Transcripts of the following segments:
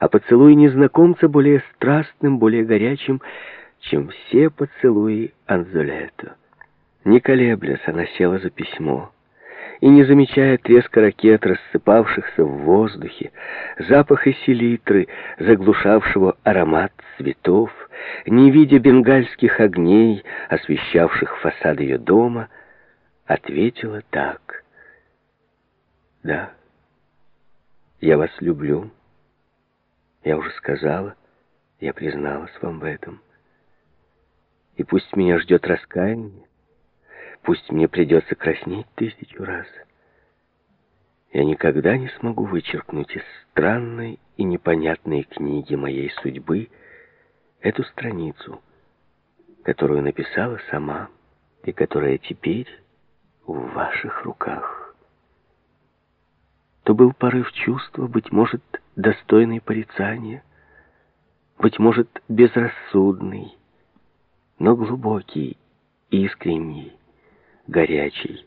а поцелуй незнакомца более страстным, более горячим, чем все поцелуи Анзолето. Не колеблясь, она села за письмо и, не замечая треска ракет, рассыпавшихся в воздухе, запаха селитры, заглушавшего аромат цветов, не видя бенгальских огней, освещавших фасад ее дома, ответила так. «Да, я вас люблю. Я уже сказала, я призналась вам в этом. И пусть меня ждет раскаяние, Пусть мне придется краснеть тысячу раз. Я никогда не смогу вычеркнуть из странной и непонятной книги моей судьбы эту страницу, которую написала сама и которая теперь в ваших руках. То был порыв чувства, быть может, достойный порицания, быть может, безрассудный, но глубокий, искренний горячий.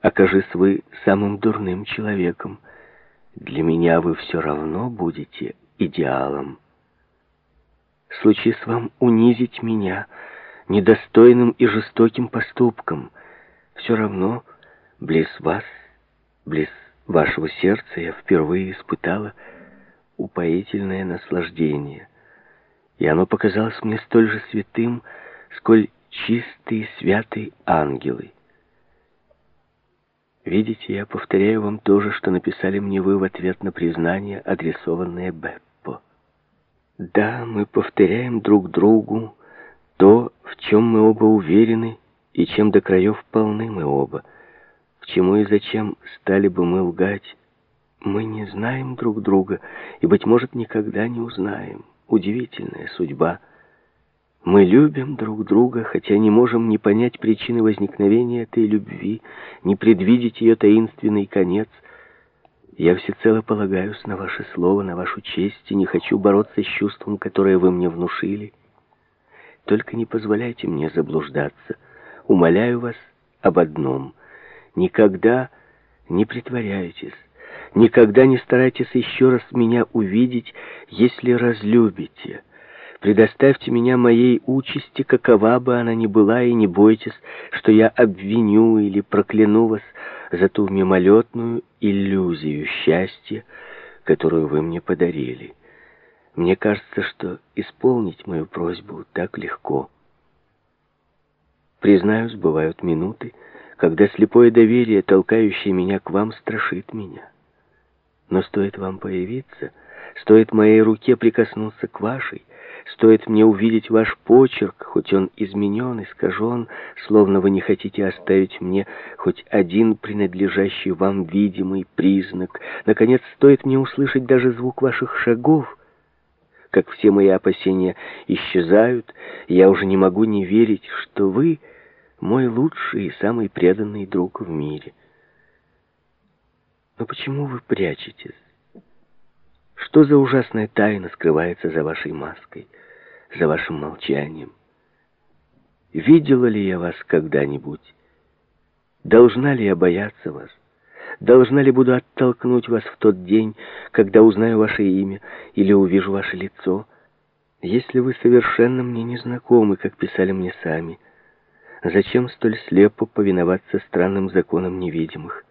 Окажись вы самым дурным человеком, для меня вы все равно будете идеалом. Случись вам унизить меня недостойным и жестоким поступком, все равно близ вас, близ вашего сердца я впервые испытала упоительное наслаждение, и оно показалось мне столь же святым, сколь чистые, святые ангелы. Видите, я повторяю вам то же, что написали мне вы в ответ на признание, адресованное Беппо. Да, мы повторяем друг другу то, в чем мы оба уверены, и чем до краев полны мы оба. К чему и зачем стали бы мы лгать? Мы не знаем друг друга, и, быть может, никогда не узнаем. Удивительная судьба — мы любим друг друга, хотя не можем ни понять причины возникновения этой любви, ни предвидеть ее таинственный конец. Я всецело полагаюсь на ваше слово, на вашу честь, и не хочу бороться с чувством, которое вы мне внушили. Только не позволяйте мне заблуждаться. Умоляю вас об одном. Никогда не притворяйтесь, никогда не старайтесь еще раз меня увидеть, если разлюбите». Предоставьте меня моей участи, какова бы она ни была, и не бойтесь, что я обвиню или прокляну вас за ту мимолетную иллюзию счастья, которую вы мне подарили. Мне кажется, что исполнить мою просьбу так легко. Признаюсь, бывают минуты, когда слепое доверие, толкающее меня к вам, страшит меня. Но стоит вам появиться, стоит моей руке прикоснуться к вашей, Стоит мне увидеть ваш почерк, хоть он изменен, искажен, словно вы не хотите оставить мне хоть один принадлежащий вам видимый признак. Наконец, стоит мне услышать даже звук ваших шагов, как все мои опасения исчезают, я уже не могу не верить, что вы мой лучший и самый преданный друг в мире. Но почему вы прячетесь? Что за ужасная тайна скрывается за вашей маской, за вашим молчанием? Видела ли я вас когда-нибудь? Должна ли я бояться вас? Должна ли буду оттолкнуть вас в тот день, когда узнаю ваше имя или увижу ваше лицо? Если вы совершенно мне не знакомы, как писали мне сами, зачем столь слепо повиноваться странным законам невидимых?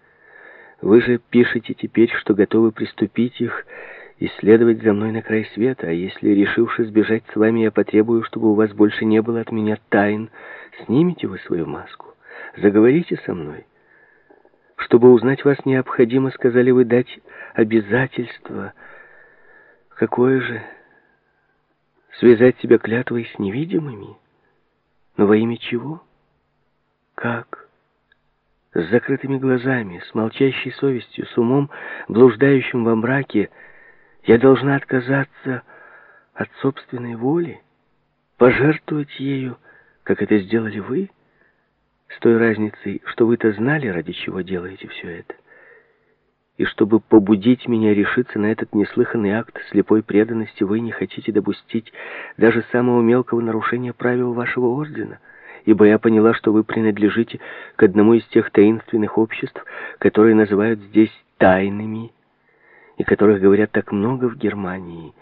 Вы же пишете теперь, что готовы приступить их, и следовать за мной на край света, а если, решившись сбежать с вами, я потребую, чтобы у вас больше не было от меня тайн, снимите вы свою маску, заговорите со мной. Чтобы узнать вас необходимо, сказали вы, дать обязательство. Какое же? Связать себя клятвой с невидимыми? Но во имя чего? Как? С закрытыми глазами, с молчащей совестью, с умом, блуждающим во мраке, я должна отказаться от собственной воли, пожертвовать ею, как это сделали вы, с той разницей, что вы-то знали, ради чего делаете все это. И чтобы побудить меня решиться на этот неслыханный акт слепой преданности, вы не хотите допустить даже самого мелкого нарушения правил вашего ордена, ибо я поняла, что вы принадлежите к одному из тех таинственных обществ, которые называют здесь тайными и которых говорят так много в Германии,